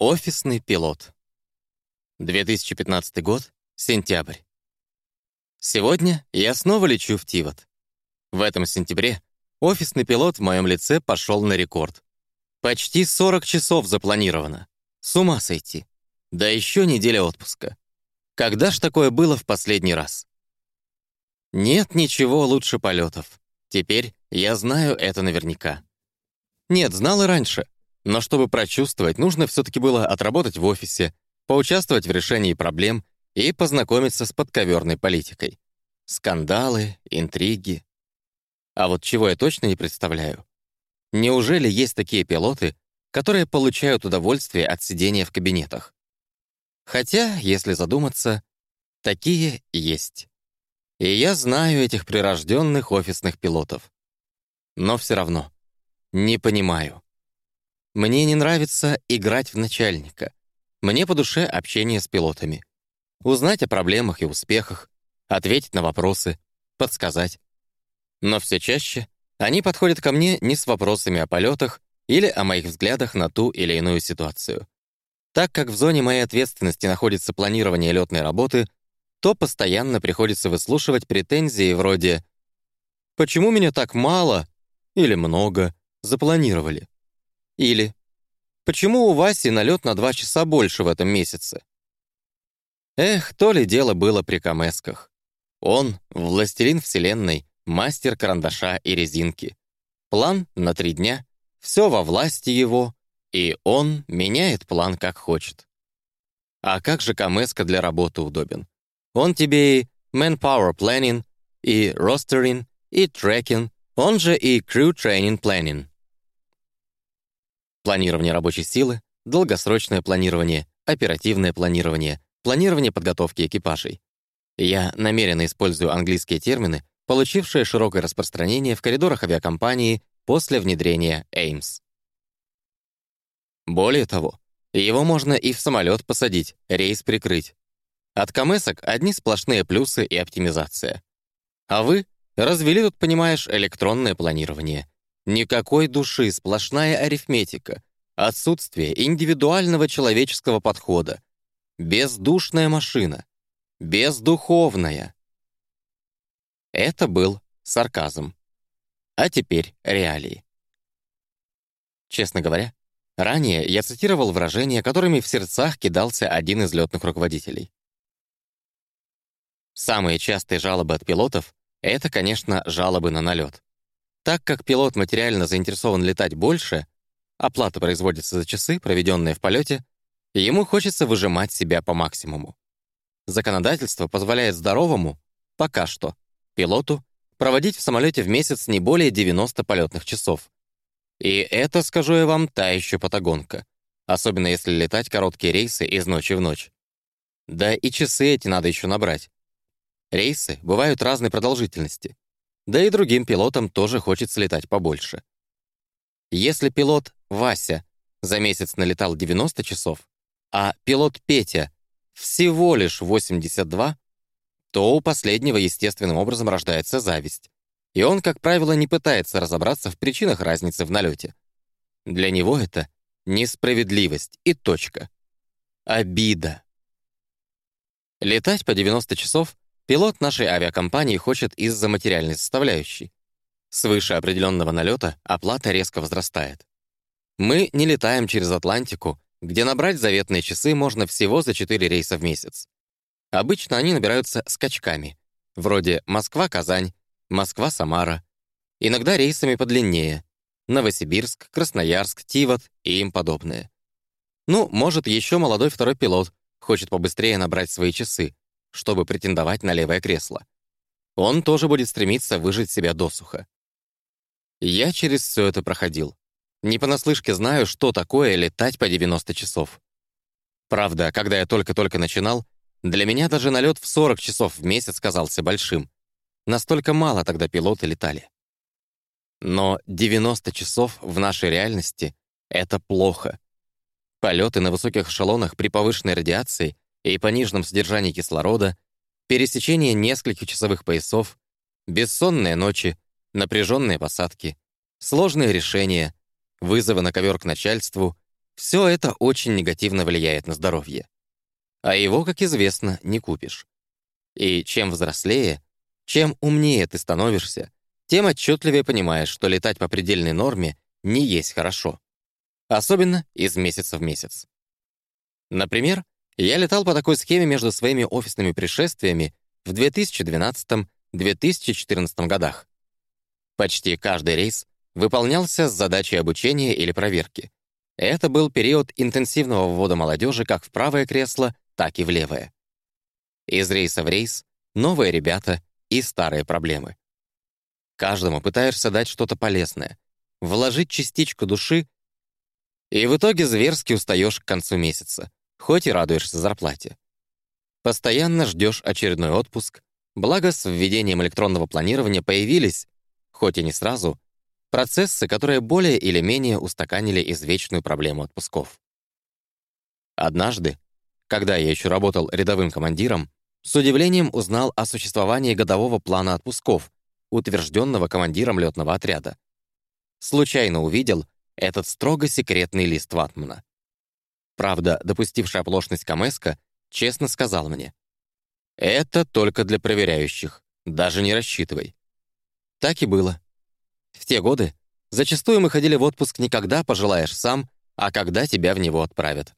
Офисный пилот. 2015 год, сентябрь. Сегодня я снова лечу в Тивот. В этом сентябре офисный пилот в моем лице пошел на рекорд. Почти 40 часов запланировано. С ума сойти. Да еще неделя отпуска. Когда ж такое было в последний раз? Нет ничего лучше полетов. Теперь я знаю это наверняка. Нет, знал и раньше — но чтобы прочувствовать, нужно все-таки было отработать в офисе, поучаствовать в решении проблем и познакомиться с подковерной политикой. Скандалы, интриги. А вот чего я точно не представляю. Неужели есть такие пилоты, которые получают удовольствие от сидения в кабинетах? Хотя, если задуматься, такие есть. И я знаю этих прирожденных офисных пилотов. Но все равно не понимаю. Мне не нравится играть в начальника. Мне по душе общение с пилотами. Узнать о проблемах и успехах, ответить на вопросы, подсказать. Но все чаще они подходят ко мне не с вопросами о полетах или о моих взглядах на ту или иную ситуацию. Так как в зоне моей ответственности находится планирование летной работы, то постоянно приходится выслушивать претензии вроде «Почему меня так мало?» или «много» запланировали? Или «Почему у Васи налет на два часа больше в этом месяце?» Эх, то ли дело было при Камесках. Он — властелин вселенной, мастер карандаша и резинки. План на три дня, все во власти его, и он меняет план как хочет. А как же Камеска для работы удобен? Он тебе и Manpower Planning, и Rostering, и Tracking, он же и Crew Training Planning. Планирование рабочей силы, долгосрочное планирование, оперативное планирование, планирование подготовки экипажей. Я намеренно использую английские термины, получившие широкое распространение в коридорах авиакомпании после внедрения AIMS. Более того, его можно и в самолет посадить, рейс прикрыть. От камесок одни сплошные плюсы и оптимизация. А вы развели тут, понимаешь, электронное планирование — Никакой души, сплошная арифметика, отсутствие индивидуального человеческого подхода, бездушная машина, бездуховная. Это был сарказм. А теперь реалии. Честно говоря, ранее я цитировал выражения, которыми в сердцах кидался один из летных руководителей. Самые частые жалобы от пилотов — это, конечно, жалобы на налет. Так как пилот материально заинтересован летать больше, оплата производится за часы, проведенные в полете, ему хочется выжимать себя по максимуму. Законодательство позволяет здоровому, пока что, пилоту проводить в самолете в месяц не более 90 полетных часов. И это, скажу я вам, та еще патагонка, особенно если летать короткие рейсы из ночи в ночь. Да и часы эти надо еще набрать. Рейсы бывают разной продолжительности. Да и другим пилотам тоже хочется летать побольше. Если пилот Вася за месяц налетал 90 часов, а пилот Петя всего лишь 82, то у последнего естественным образом рождается зависть. И он, как правило, не пытается разобраться в причинах разницы в налете. Для него это несправедливость и точка. Обида. Летать по 90 часов Пилот нашей авиакомпании хочет из-за материальной составляющей. Свыше определенного налета оплата резко возрастает. Мы не летаем через Атлантику, где набрать заветные часы можно всего за 4 рейса в месяц. Обычно они набираются скачками, вроде Москва-Казань, Москва-Самара, иногда рейсами подлиннее — Новосибирск, Красноярск, Тивот и им подобное. Ну, может, еще молодой второй пилот хочет побыстрее набрать свои часы, чтобы претендовать на левое кресло. Он тоже будет стремиться выжить себя досуха. Я через все это проходил. Не понаслышке знаю, что такое летать по 90 часов. Правда, когда я только-только начинал, для меня даже налет в 40 часов в месяц казался большим. Настолько мало тогда пилоты летали. Но 90 часов в нашей реальности — это плохо. Полеты на высоких эшелонах при повышенной радиации и пониженном содержании кислорода, пересечение нескольких часовых поясов, бессонные ночи, напряженные посадки, сложные решения, вызовы на ковер к начальству — Все это очень негативно влияет на здоровье. А его, как известно, не купишь. И чем взрослее, чем умнее ты становишься, тем отчетливее понимаешь, что летать по предельной норме не есть хорошо. Особенно из месяца в месяц. Например, я летал по такой схеме между своими офисными пришествиями в 2012-2014 годах. Почти каждый рейс выполнялся с задачей обучения или проверки. Это был период интенсивного ввода молодежи как в правое кресло, так и в левое. Из рейса в рейс — новые ребята и старые проблемы. Каждому пытаешься дать что-то полезное, вложить частичку души, и в итоге зверски устаешь к концу месяца, хоть и радуешься зарплате. Постоянно ждешь очередной отпуск, благо с введением электронного планирования появились, хоть и не сразу, процессы, которые более или менее устаканили извечную проблему отпусков. Однажды, когда я еще работал рядовым командиром, с удивлением узнал о существовании годового плана отпусков, утвержденного командиром летного отряда. Случайно увидел этот строго секретный лист ватмана. Правда, допустивший оплошность Камеска честно сказал мне, «Это только для проверяющих, даже не рассчитывай». Так и было. В те годы зачастую мы ходили в отпуск не когда пожелаешь сам, а когда тебя в него отправят.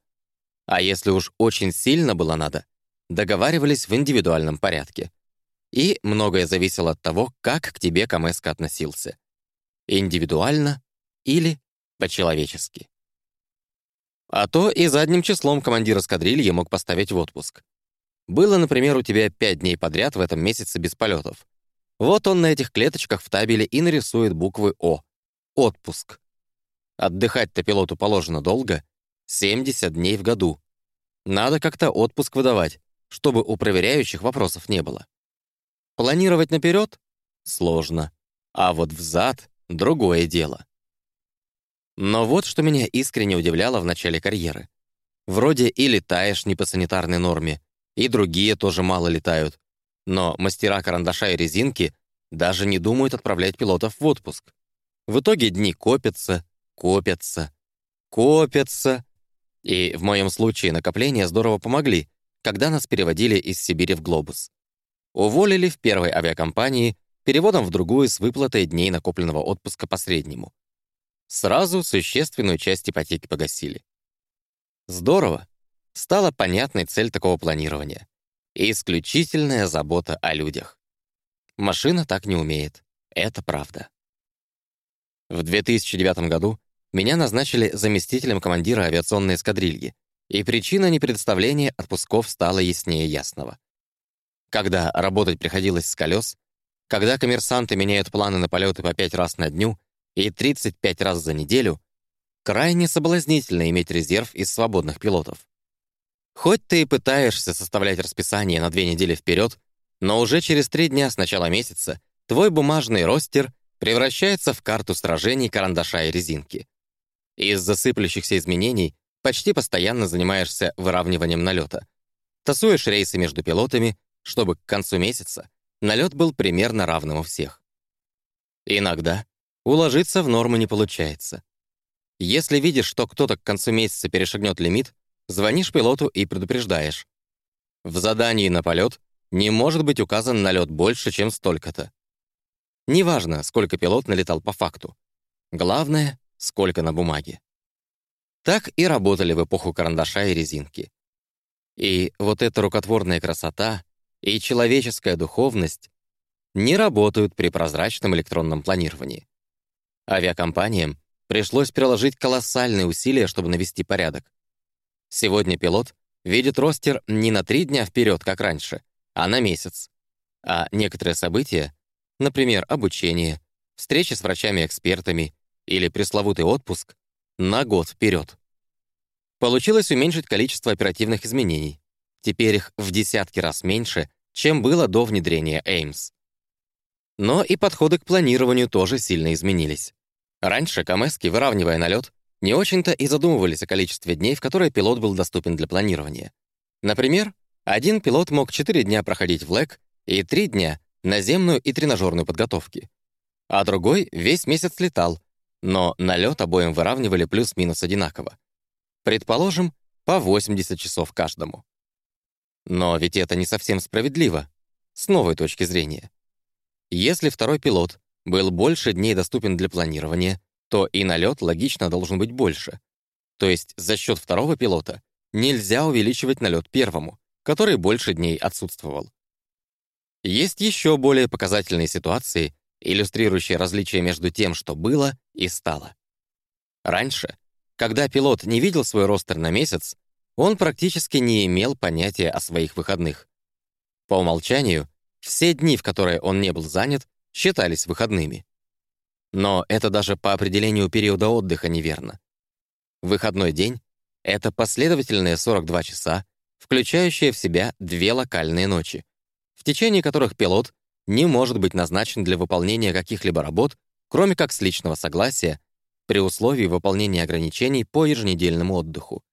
А если уж очень сильно было надо, договаривались в индивидуальном порядке. И многое зависело от того, как к тебе КМСК относился. Индивидуально или по-человечески. А то и задним числом командир эскадрильи мог поставить в отпуск. Было, например, у тебя пять дней подряд в этом месяце без полетов. Вот он на этих клеточках в табеле и нарисует буквы «О». Отпуск. Отдыхать-то пилоту положено долго. 70 дней в году. Надо как-то отпуск выдавать, чтобы у проверяющих вопросов не было. Планировать наперед — сложно. А вот взад — другое дело. Но вот что меня искренне удивляло в начале карьеры. Вроде и летаешь не по санитарной норме, и другие тоже мало летают. Но мастера карандаша и резинки даже не думают отправлять пилотов в отпуск. В итоге дни копятся, копятся, копятся. И в моем случае накопления здорово помогли, когда нас переводили из Сибири в Глобус. Уволили в первой авиакомпании, переводом в другую с выплатой дней накопленного отпуска по среднему. Сразу существенную часть ипотеки погасили. Здорово. Стала понятной цель такого планирования. Исключительная забота о людях. Машина так не умеет. Это правда. В 2009 году меня назначили заместителем командира авиационной эскадрильи, и причина непредставления отпусков стала яснее ясного когда работать приходилось с колес, когда коммерсанты меняют планы на полеты по 5 раз на дню и 35 раз за неделю, крайне соблазнительно иметь резерв из свободных пилотов. Хоть ты и пытаешься составлять расписание на две недели вперед, но уже через три дня с начала месяца твой бумажный ростер превращается в карту сражений карандаша и резинки. Из засыплющихся изменений почти постоянно занимаешься выравниванием налета. Тасуешь рейсы между пилотами, чтобы к концу месяца налет был примерно равным у всех. Иногда уложиться в норму не получается. Если видишь, что кто-то к концу месяца перешагнет лимит, звонишь пилоту и предупреждаешь. В задании на полет не может быть указан налет больше, чем столько-то. Неважно, сколько пилот налетал по факту. Главное, сколько на бумаге. Так и работали в эпоху карандаша и резинки. И вот эта рукотворная красота и человеческая духовность не работают при прозрачном электронном планировании. Авиакомпаниям пришлось приложить колоссальные усилия, чтобы навести порядок. Сегодня пилот видит ростер не на три дня вперед, как раньше, а на месяц. А некоторые события, например, обучение, встречи с врачами-экспертами или пресловутый отпуск, на год вперед. Получилось уменьшить количество оперативных изменений, Теперь их в десятки раз меньше, чем было до внедрения Ames. Но и подходы к планированию тоже сильно изменились. Раньше Камески, выравнивая налет, не очень-то и задумывались о количестве дней, в которые пилот был доступен для планирования. Например, один пилот мог 4 дня проходить в ЛЭК и 3 дня — наземную и тренажерную подготовки. А другой весь месяц летал, но налет обоим выравнивали плюс-минус одинаково. Предположим, по 80 часов каждому. Но ведь это не совсем справедливо, с новой точки зрения. Если второй пилот был больше дней доступен для планирования, то и налет логично должен быть больше. То есть за счет второго пилота нельзя увеличивать налет первому, который больше дней отсутствовал. Есть еще более показательные ситуации, иллюстрирующие различия между тем, что было и стало. Раньше, когда пилот не видел свой ростер на месяц, он практически не имел понятия о своих выходных. По умолчанию, все дни, в которые он не был занят, считались выходными. Но это даже по определению периода отдыха неверно. Выходной день — это последовательные 42 часа, включающие в себя две локальные ночи, в течение которых пилот не может быть назначен для выполнения каких-либо работ, кроме как с личного согласия, при условии выполнения ограничений по еженедельному отдыху.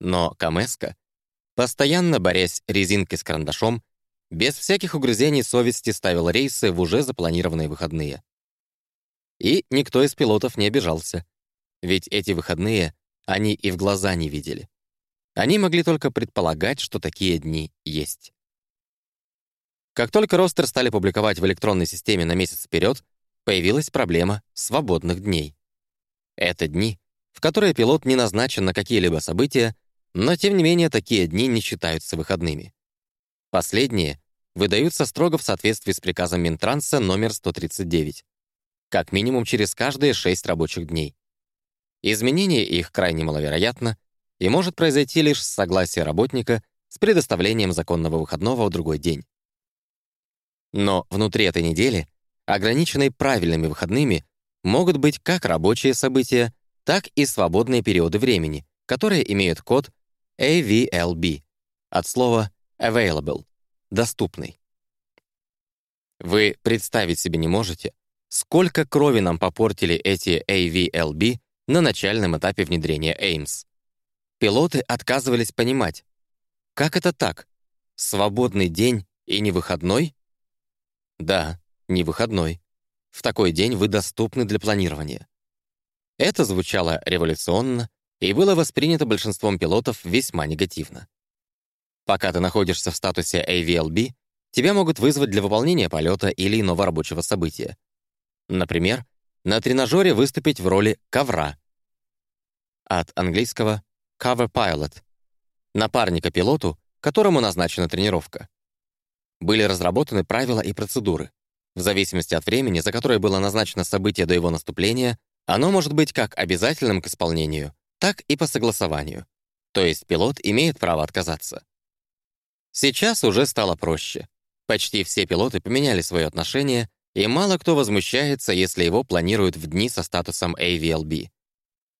Но Камеска, постоянно борясь резинкой с карандашом, без всяких угрызений совести ставил рейсы в уже запланированные выходные. И никто из пилотов не обижался, ведь эти выходные они и в глаза не видели. Они могли только предполагать, что такие дни есть. Как только ростер стали публиковать в электронной системе на месяц вперед, появилась проблема свободных дней. Это дни, в которые пилот не назначен на какие-либо события, но тем не менее такие дни не считаются выходными. Последние выдаются строго в соответствии с приказом Минтранса номер 139, как минимум через каждые 6 рабочих дней. Изменение их крайне маловероятно и может произойти лишь с согласия работника с предоставлением законного выходного в другой день. Но внутри этой недели, ограниченной правильными выходными, могут быть как рабочие события, так и свободные периоды времени, которые имеют код AVLB от слова available — доступный. Вы представить себе не можете, сколько крови нам попортили эти AVLB на начальном этапе внедрения AIMS. Пилоты отказывались понимать, как это так? Свободный день и не выходной? Да, не выходной. В такой день вы доступны для планирования. Это звучало революционно и было воспринято большинством пилотов весьма негативно. Пока ты находишься в статусе AVLB, тебя могут вызвать для выполнения полета или иного рабочего события. Например, на тренажере выступить в роли ковра. От английского cover pilot — напарника пилоту, которому назначена тренировка. Были разработаны правила и процедуры. В зависимости от времени, за которое было назначено событие до его наступления, оно может быть как обязательным к исполнению, так и по согласованию. То есть пилот имеет право отказаться. Сейчас уже стало проще. Почти все пилоты поменяли свое отношение, и мало кто возмущается, если его планируют в дни со статусом AVLB.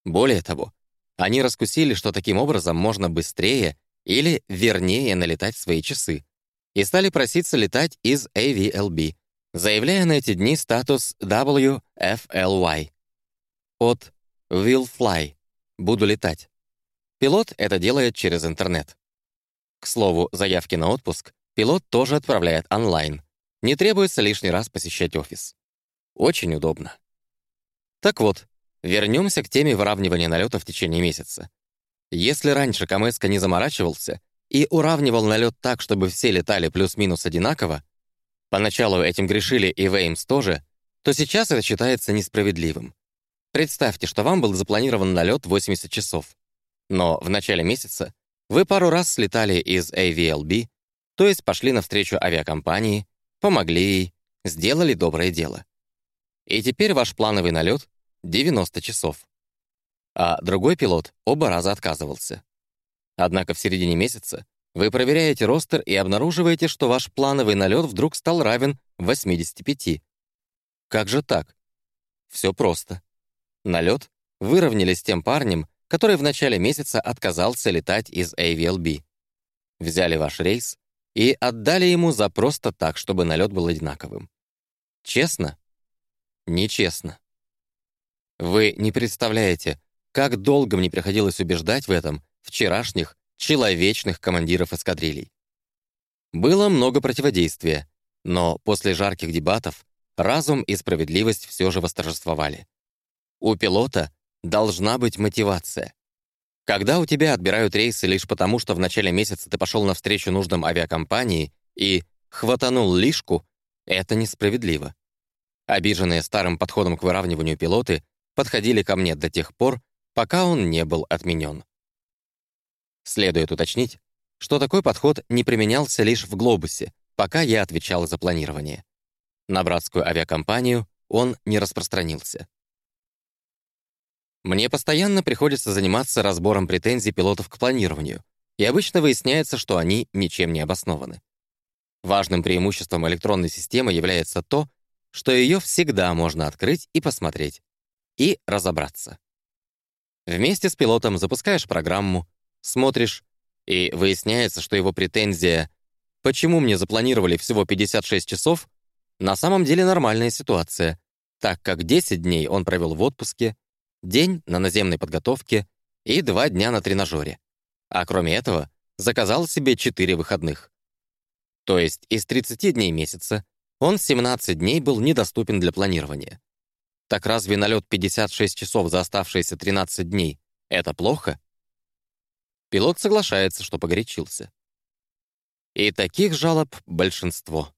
Более того, они раскусили, что таким образом можно быстрее или вернее налетать свои часы, и стали проситься летать из AVLB, заявляя на эти дни статус WFLY от Will Fly — «Буду летать». Пилот это делает через интернет. К слову, заявки на отпуск пилот тоже отправляет онлайн. Не требуется лишний раз посещать офис. Очень удобно. Так вот, вернемся к теме выравнивания налета в течение месяца. Если раньше Камеска не заморачивался и уравнивал налет так, чтобы все летали плюс-минус одинаково, поначалу этим грешили и Веймс тоже, то сейчас это считается несправедливым. Представьте, что вам был запланирован налет 80 часов. Но в начале месяца вы пару раз слетали из AVLB, то есть пошли навстречу авиакомпании, помогли ей, сделали доброе дело. И теперь ваш плановый налет — 90 часов. А другой пилот оба раза отказывался. Однако в середине месяца вы проверяете ростер и обнаруживаете, что ваш плановый налет вдруг стал равен 85. Как же так? Все просто. Налет выровняли с тем парнем, который в начале месяца отказался летать из AVLB. Взяли ваш рейс и отдали ему за просто так, чтобы налет был одинаковым. Честно? Нечестно. Вы не представляете, как долго мне приходилось убеждать в этом вчерашних человечных командиров эскадрилей. Было много противодействия, но после жарких дебатов разум и справедливость все же восторжествовали. У пилота должна быть мотивация. Когда у тебя отбирают рейсы лишь потому, что в начале месяца ты пошел навстречу нуждам авиакомпании и хватанул лишку, это несправедливо. Обиженные старым подходом к выравниванию пилоты подходили ко мне до тех пор, пока он не был отменен. Следует уточнить, что такой подход не применялся лишь в «Глобусе», пока я отвечал за планирование. На братскую авиакомпанию он не распространился. Мне постоянно приходится заниматься разбором претензий пилотов к планированию, и обычно выясняется, что они ничем не обоснованы. Важным преимуществом электронной системы является то, что ее всегда можно открыть и посмотреть, и разобраться. Вместе с пилотом запускаешь программу, смотришь, и выясняется, что его претензия «почему мне запланировали всего 56 часов» на самом деле нормальная ситуация, так как 10 дней он провел в отпуске, день на наземной подготовке и два дня на тренажере. А кроме этого, заказал себе 4 выходных. То есть из 30 дней месяца он 17 дней был недоступен для планирования. Так разве налет 56 часов за оставшиеся 13 дней — это плохо? Пилот соглашается, что погорячился. И таких жалоб большинство.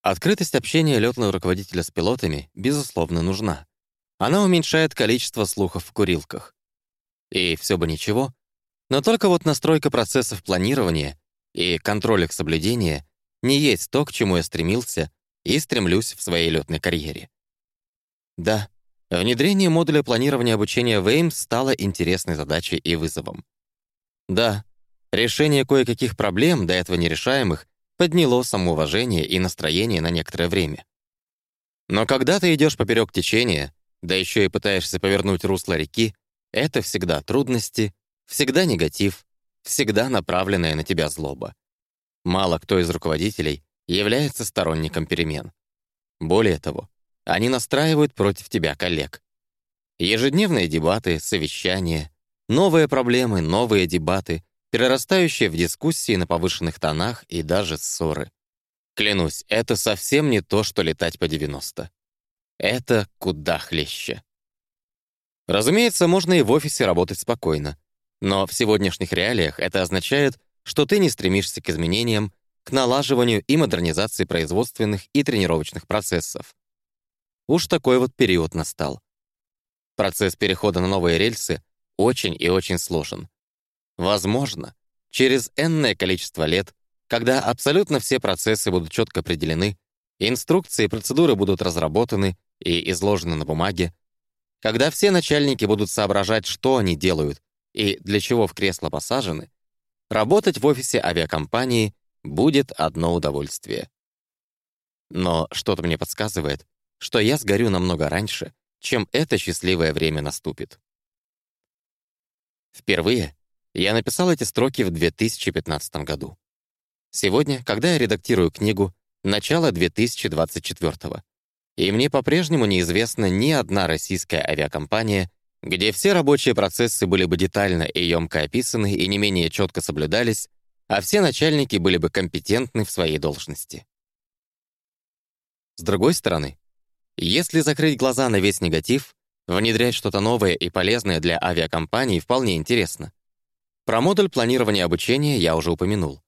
Открытость общения летного руководителя с пилотами, безусловно, нужна. Она уменьшает количество слухов в курилках. И все бы ничего, но только вот настройка процессов планирования и контроль их соблюдения не есть то, к чему я стремился и стремлюсь в своей летной карьере. Да, внедрение модуля планирования обучения в AIMS стало интересной задачей и вызовом. Да, решение кое-каких проблем, до этого нерешаемых, подняло самоуважение и настроение на некоторое время. Но когда ты идешь поперек течения, да еще и пытаешься повернуть русло реки, это всегда трудности, всегда негатив, всегда направленная на тебя злоба. Мало кто из руководителей является сторонником перемен. Более того, они настраивают против тебя коллег. Ежедневные дебаты, совещания, новые проблемы, новые дебаты, перерастающие в дискуссии на повышенных тонах и даже ссоры. Клянусь, это совсем не то, что летать по 90. Это куда хлеще. Разумеется, можно и в офисе работать спокойно. Но в сегодняшних реалиях это означает, что ты не стремишься к изменениям, к налаживанию и модернизации производственных и тренировочных процессов. Уж такой вот период настал. Процесс перехода на новые рельсы очень и очень сложен. Возможно, через энное количество лет, когда абсолютно все процессы будут четко определены, инструкции и процедуры будут разработаны и изложены на бумаге, когда все начальники будут соображать, что они делают и для чего в кресло посажены, работать в офисе авиакомпании будет одно удовольствие. Но что-то мне подсказывает, что я сгорю намного раньше, чем это счастливое время наступит. Впервые я написал эти строки в 2015 году. Сегодня, когда я редактирую книгу, начало 2024 -го, и мне по-прежнему неизвестна ни одна российская авиакомпания, где все рабочие процессы были бы детально и емко описаны и не менее четко соблюдались, а все начальники были бы компетентны в своей должности. С другой стороны, если закрыть глаза на весь негатив, внедрять что-то новое и полезное для авиакомпаний вполне интересно. Про модуль планирования обучения я уже упомянул.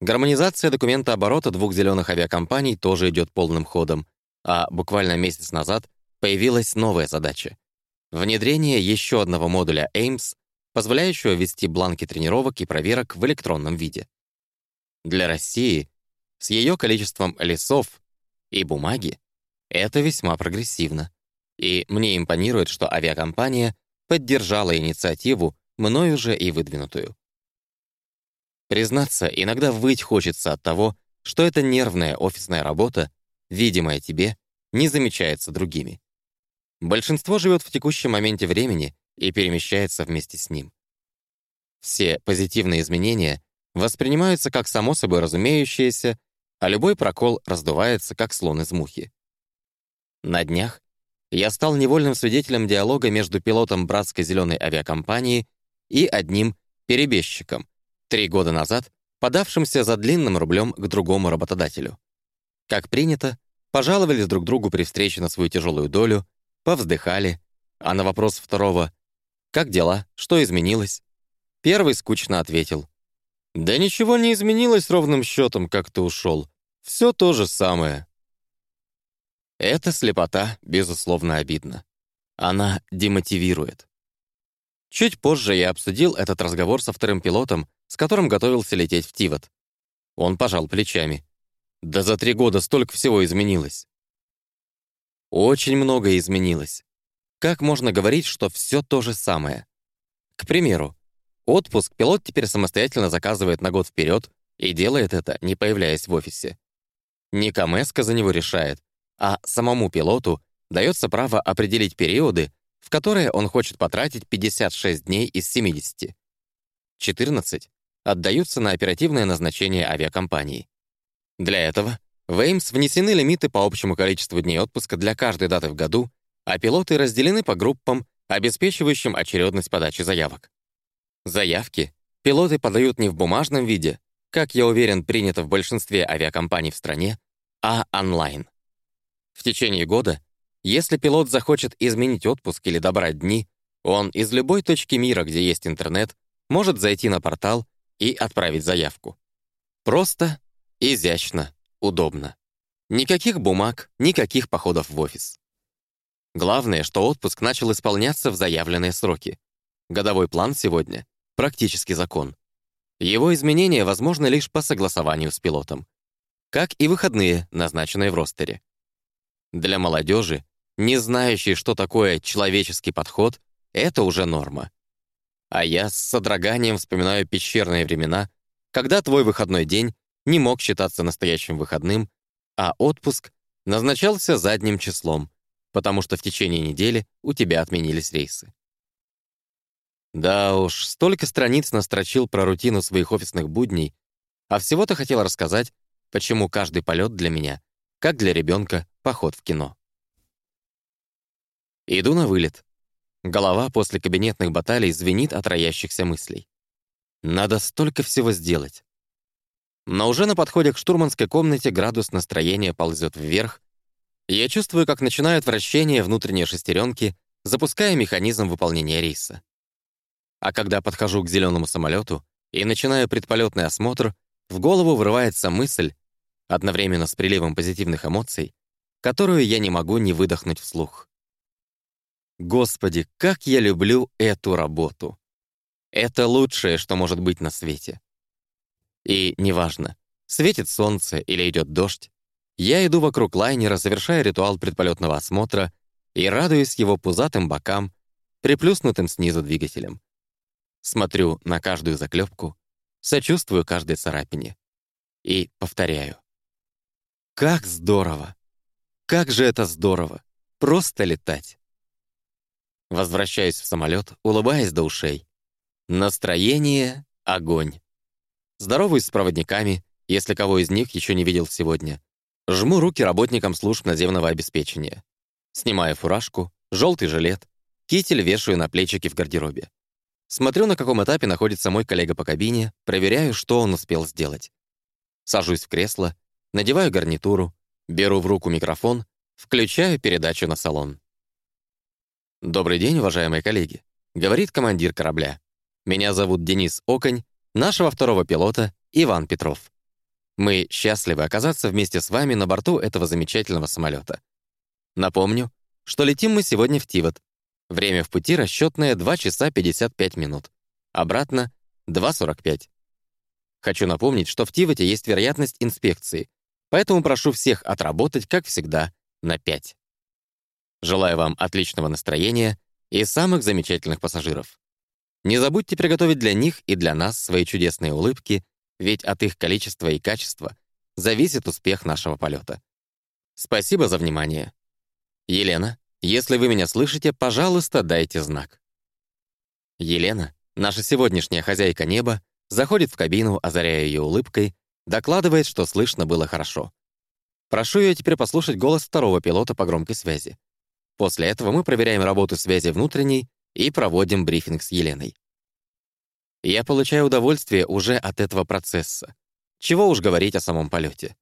Гармонизация документа оборота двух зеленых авиакомпаний тоже идет полным ходом, а буквально месяц назад появилась новая задача — внедрение еще одного модуля AIMS, позволяющего вести бланки тренировок и проверок в электронном виде. Для России с ее количеством лесов и бумаги это весьма прогрессивно. И мне импонирует, что авиакомпания поддержала инициативу, мною же и выдвинутую. Признаться, иногда выть хочется от того, что эта нервная офисная работа видимое тебе, не замечается другими. Большинство живет в текущем моменте времени и перемещается вместе с ним. Все позитивные изменения воспринимаются как само собой разумеющиеся, а любой прокол раздувается, как слон из мухи. На днях я стал невольным свидетелем диалога между пилотом братской зеленой авиакомпании и одним перебежчиком, три года назад подавшимся за длинным рублем к другому работодателю. Как принято, пожаловались друг другу при встрече на свою тяжелую долю, повздыхали, а на вопрос второго Как дела? Что изменилось?» Первый скучно ответил. «Да ничего не изменилось ровным счетом, как ты ушел. Все то же самое». Эта слепота, безусловно, обидна. Она демотивирует. Чуть позже я обсудил этот разговор со вторым пилотом, с которым готовился лететь в Тивот. Он пожал плечами. «Да за три года столько всего изменилось». Очень многое изменилось. Как можно говорить, что все то же самое? К примеру, отпуск пилот теперь самостоятельно заказывает на год вперед и делает это, не появляясь в офисе. Не Камеска за него решает, а самому пилоту дается право определить периоды, в которые он хочет потратить 56 дней из 70. 14 отдаются на оперативное назначение авиакомпании. Для этого в Эймс внесены лимиты по общему количеству дней отпуска для каждой даты в году, а пилоты разделены по группам, обеспечивающим очередность подачи заявок. Заявки пилоты подают не в бумажном виде, как, я уверен, принято в большинстве авиакомпаний в стране, а онлайн. В течение года, если пилот захочет изменить отпуск или добрать дни, он из любой точки мира, где есть интернет, может зайти на портал и отправить заявку. Просто, изящно, удобно. Никаких бумаг, никаких походов в офис. Главное, что отпуск начал исполняться в заявленные сроки. Годовой план сегодня — практически закон. Его изменение возможно лишь по согласованию с пилотом. Как и выходные, назначенные в ростере. Для молодежи, не знающей, что такое человеческий подход, это уже норма. А я с содроганием вспоминаю пещерные времена, когда твой выходной день не мог считаться настоящим выходным, а отпуск назначался задним числом, потому что в течение недели у тебя отменились рейсы. Да уж, столько страниц настрочил про рутину своих офисных будней, а всего-то хотел рассказать, почему каждый полет для меня, как для ребенка, поход в кино. Иду на вылет. Голова после кабинетных баталий звенит от роящихся мыслей. Надо столько всего сделать. Но уже на подходе к штурманской комнате градус настроения ползет вверх. Я чувствую, как начинают вращение внутренние шестеренки, запуская механизм выполнения рейса. А когда подхожу к зеленому самолету и начинаю предполетный осмотр, в голову врывается мысль, одновременно с приливом позитивных эмоций, которую я не могу не выдохнуть вслух. Господи, как я люблю эту работу! Это лучшее, что может быть на свете. И неважно, светит солнце или идет дождь, я иду вокруг лайнера, завершая ритуал предполетного осмотра и радуюсь его пузатым бокам, приплюснутым снизу двигателем. Смотрю на каждую заклепку, сочувствую каждой царапине. И повторяю. Как здорово! Как же это здорово! Просто летать! Возвращаюсь в самолет, улыбаясь до ушей. Настроение — огонь. Здороваюсь с проводниками, если кого из них еще не видел сегодня. Жму руки работникам служб наземного обеспечения. Снимаю фуражку, желтый жилет, китель вешаю на плечики в гардеробе. Смотрю, на каком этапе находится мой коллега по кабине, проверяю, что он успел сделать. Сажусь в кресло, надеваю гарнитуру, беру в руку микрофон, включаю передачу на салон. «Добрый день, уважаемые коллеги», — говорит командир корабля. «Меня зовут Денис Оконь, нашего второго пилота — Иван Петров. Мы счастливы оказаться вместе с вами на борту этого замечательного самолета. Напомню, что летим мы сегодня в Тивот. Время в пути расчетное 2 часа 55 минут. Обратно — 2.45. Хочу напомнить, что в Тивоте есть вероятность инспекции, поэтому прошу всех отработать, как всегда, на 5. Желаю вам отличного настроения и самых замечательных пассажиров. Не забудьте приготовить для них и для нас свои чудесные улыбки, ведь от их количества и качества зависит успех нашего полета. Спасибо за внимание. Елена, если вы меня слышите, пожалуйста, дайте знак. Елена, наша сегодняшняя хозяйка неба, заходит в кабину, озаряя ее улыбкой, докладывает, что слышно было хорошо. Прошу ее теперь послушать голос второго пилота по громкой связи. После этого мы проверяем работу связи внутренней и проводим брифинг с Еленой. Я получаю удовольствие уже от этого процесса. Чего уж говорить о самом полете.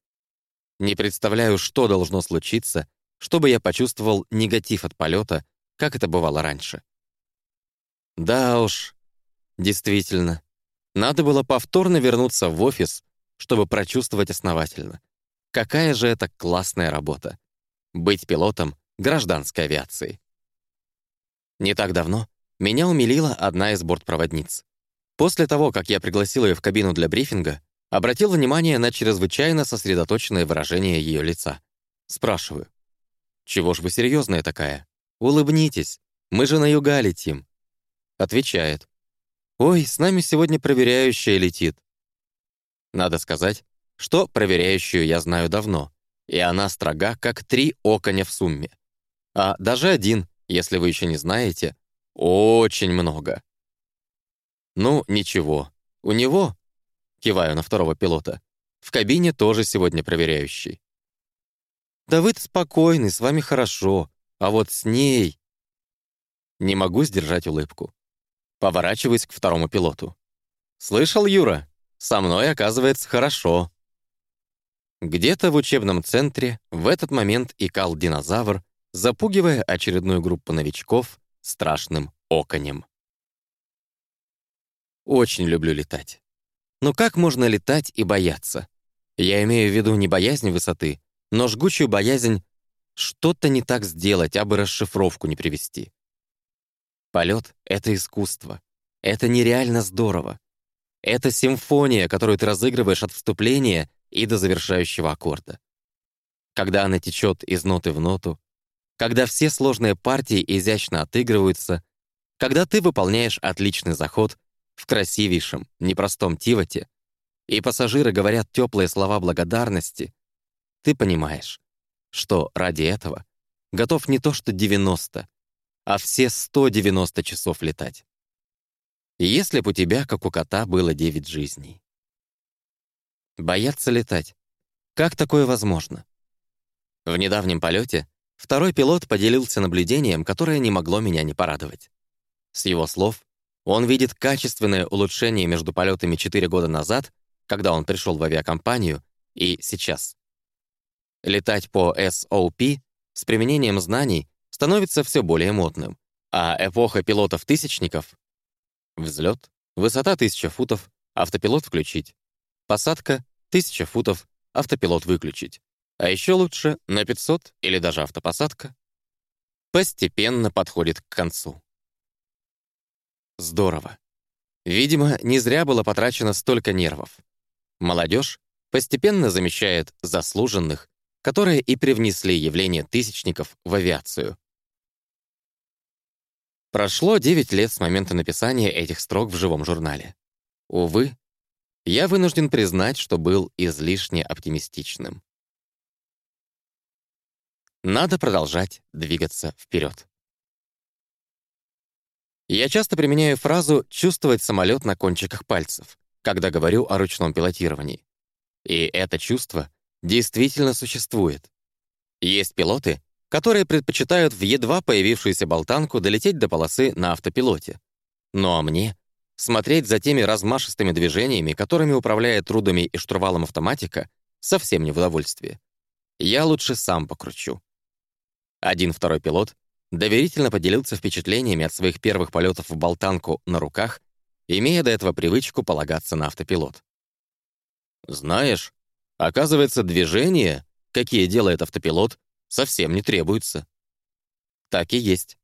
Не представляю, что должно случиться, чтобы я почувствовал негатив от полета, как это бывало раньше. Да уж, действительно. Надо было повторно вернуться в офис, чтобы прочувствовать основательно. Какая же это классная работа — быть пилотом гражданской авиации. Не так давно меня умилила одна из бортпроводниц. После того, как я пригласил ее в кабину для брифинга, обратил внимание на чрезвычайно сосредоточенное выражение ее лица. Спрашиваю, «Чего ж вы серьезная такая? Улыбнитесь, мы же на юга летим». Отвечает, «Ой, с нами сегодня проверяющая летит». Надо сказать, что проверяющую я знаю давно, и она строга, как три оконя в сумме. А даже один, если вы еще не знаете, очень много. Ну, ничего. У него, киваю на второго пилота, в кабине тоже сегодня проверяющий. Да вы-то спокойный, с вами хорошо, а вот с ней... Не могу сдержать улыбку. Поворачиваюсь к второму пилоту. «Слышал, Юра? Со мной, оказывается, хорошо». Где-то в учебном центре в этот момент икал динозавр, запугивая очередную группу новичков страшным оконем. Очень люблю летать. Но как можно летать и бояться? Я имею в виду не боязнь высоты, но жгучую боязнь что-то не так сделать, а бы расшифровку не привести. Полет — это искусство. Это нереально здорово. Это симфония, которую ты разыгрываешь от вступления и до завершающего аккорда. Когда она течет из ноты в ноту, когда все сложные партии изящно отыгрываются, когда ты выполняешь отличный заход в красивейшем, непростом тивоте, и пассажиры говорят теплые слова благодарности, ты понимаешь, что ради этого готов не то что 90, а все 190 часов летать. Если б у тебя, как у кота, было 9 жизней. Бояться летать. Как такое возможно? В недавнем полете второй пилот поделился наблюдением, которое не могло меня не порадовать. С его слов, он видит качественное улучшение между полетами 4 года назад, когда он пришел в авиакомпанию, и сейчас. Летать по SOP с применением знаний становится все более модным, а эпоха пилотов-тысячников — взлет, высота 1000 футов, автопилот включить, Посадка — 1000 футов, автопилот выключить. А еще лучше на 500 или даже автопосадка. Постепенно подходит к концу. Здорово. Видимо, не зря было потрачено столько нервов. Молодежь постепенно замещает заслуженных, которые и привнесли явление тысячников в авиацию. Прошло 9 лет с момента написания этих строк в живом журнале. Увы, я вынужден признать, что был излишне оптимистичным. Надо продолжать двигаться вперед. Я часто применяю фразу «чувствовать самолет на кончиках пальцев», когда говорю о ручном пилотировании. И это чувство действительно существует. Есть пилоты, которые предпочитают в едва появившуюся болтанку долететь до полосы на автопилоте. Ну а мне Смотреть за теми размашистыми движениями, которыми управляет трудами и штурвалом автоматика, совсем не в удовольствие. Я лучше сам покручу. Один второй пилот доверительно поделился впечатлениями от своих первых полетов в болтанку на руках, имея до этого привычку полагаться на автопилот. «Знаешь, оказывается, движения, какие делает автопилот, совсем не требуются». Так и есть.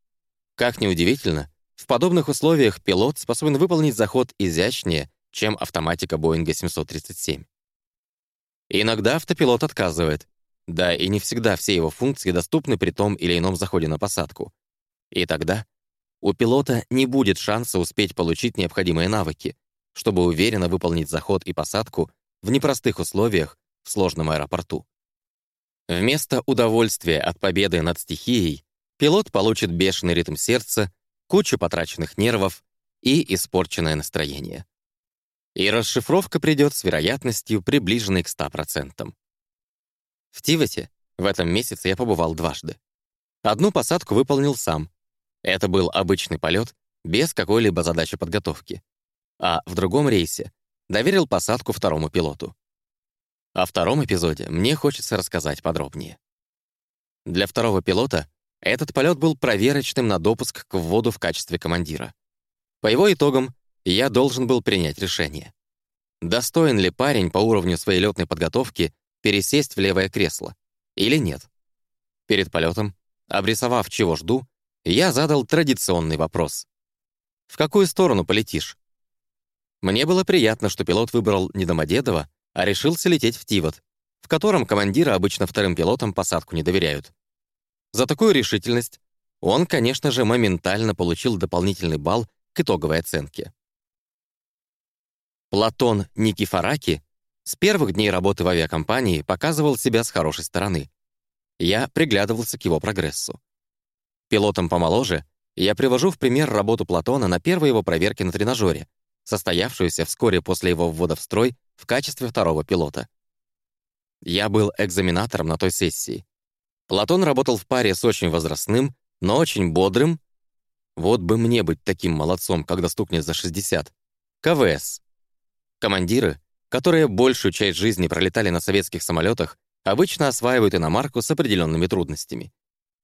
Как ни удивительно, в подобных условиях пилот способен выполнить заход изящнее, чем автоматика Боинга 737. иногда автопилот отказывает, да и не всегда все его функции доступны при том или ином заходе на посадку. И тогда у пилота не будет шанса успеть получить необходимые навыки, чтобы уверенно выполнить заход и посадку в непростых условиях в сложном аэропорту. Вместо удовольствия от победы над стихией пилот получит бешеный ритм сердца кучу потраченных нервов и испорченное настроение. И расшифровка придет с вероятностью, приближенной к 100%. В Тивете в этом месяце я побывал дважды. Одну посадку выполнил сам. Это был обычный полет, без какой-либо задачи подготовки. А в другом рейсе доверил посадку второму пилоту. О втором эпизоде мне хочется рассказать подробнее. Для второго пилота этот полет был проверочным на допуск к вводу в качестве командира. По его итогам я должен был принять решение. Достоин ли парень по уровню своей летной подготовки пересесть в левое кресло или нет? Перед полетом, обрисовав, чего жду, я задал традиционный вопрос. «В какую сторону полетишь?» Мне было приятно, что пилот выбрал не Домодедово, а решился лететь в Тивот, в котором командиры обычно вторым пилотам посадку не доверяют. За такую решительность он, конечно же, моментально получил дополнительный балл к итоговой оценке. Платон Никифораки с первых дней работы в авиакомпании показывал себя с хорошей стороны. Я приглядывался к его прогрессу. Пилотом помоложе я привожу в пример работу Платона на первой его проверке на тренажере, состоявшуюся вскоре после его ввода в строй в качестве второго пилота. Я был экзаменатором на той сессии. Платон работал в паре с очень возрастным, но очень бодрым. Вот бы мне быть таким молодцом, когда стукнет за 60. КВС. Командиры, которые большую часть жизни пролетали на советских самолетах, обычно осваивают иномарку с определенными трудностями.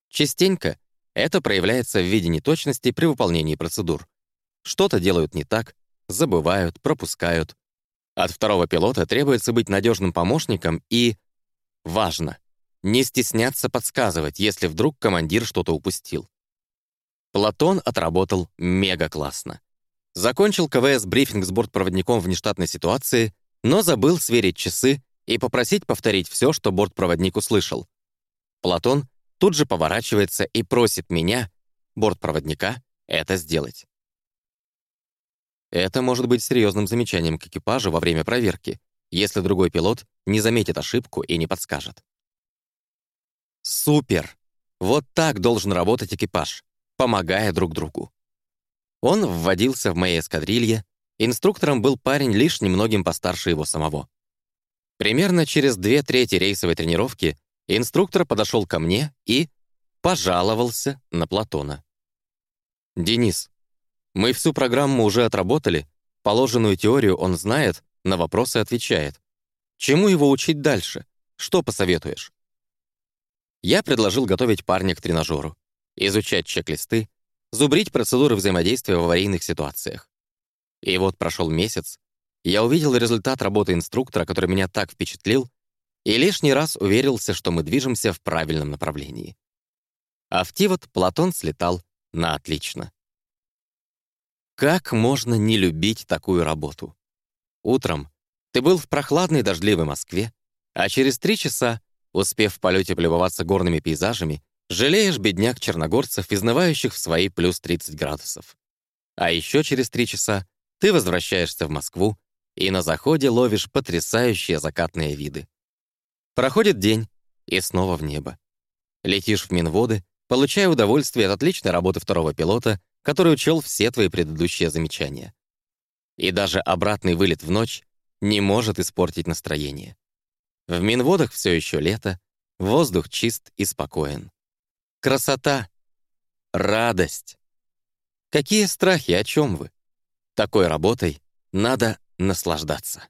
Частенько это проявляется в виде неточности при выполнении процедур. Что-то делают не так, забывают, пропускают. От второго пилота требуется быть надежным помощником и... Важно! Не стесняться подсказывать, если вдруг командир что-то упустил. Платон отработал мега классно. Закончил КВС-брифинг с бортпроводником в нештатной ситуации, но забыл сверить часы и попросить повторить все, что бортпроводник услышал. Платон тут же поворачивается и просит меня, бортпроводника, это сделать. Это может быть серьезным замечанием к экипажу во время проверки, если другой пилот не заметит ошибку и не подскажет. Супер! Вот так должен работать экипаж, помогая друг другу. Он вводился в моей эскадрилье, инструктором был парень лишь немногим постарше его самого. Примерно через две трети рейсовой тренировки инструктор подошел ко мне и пожаловался на Платона. «Денис, мы всю программу уже отработали, положенную теорию он знает, на вопросы отвечает. Чему его учить дальше? Что посоветуешь?» Я предложил готовить парня к тренажеру, изучать чек-листы, зубрить процедуры взаимодействия в аварийных ситуациях. И вот прошел месяц, я увидел результат работы инструктора, который меня так впечатлил, и лишний раз уверился, что мы движемся в правильном направлении. А в Тивот Платон слетал на отлично. Как можно не любить такую работу? Утром ты был в прохладной дождливой Москве, а через три часа, успев в полете полюбоваться горными пейзажами, Жалеешь бедняк черногорцев, изнывающих в свои плюс 30 градусов. А еще через три часа ты возвращаешься в Москву и на заходе ловишь потрясающие закатные виды. Проходит день, и снова в небо. Летишь в Минводы, получая удовольствие от отличной работы второго пилота, который учел все твои предыдущие замечания. И даже обратный вылет в ночь не может испортить настроение. В Минводах все еще лето, воздух чист и спокоен. Красота, радость. Какие страхи, о чем вы? Такой работой надо наслаждаться.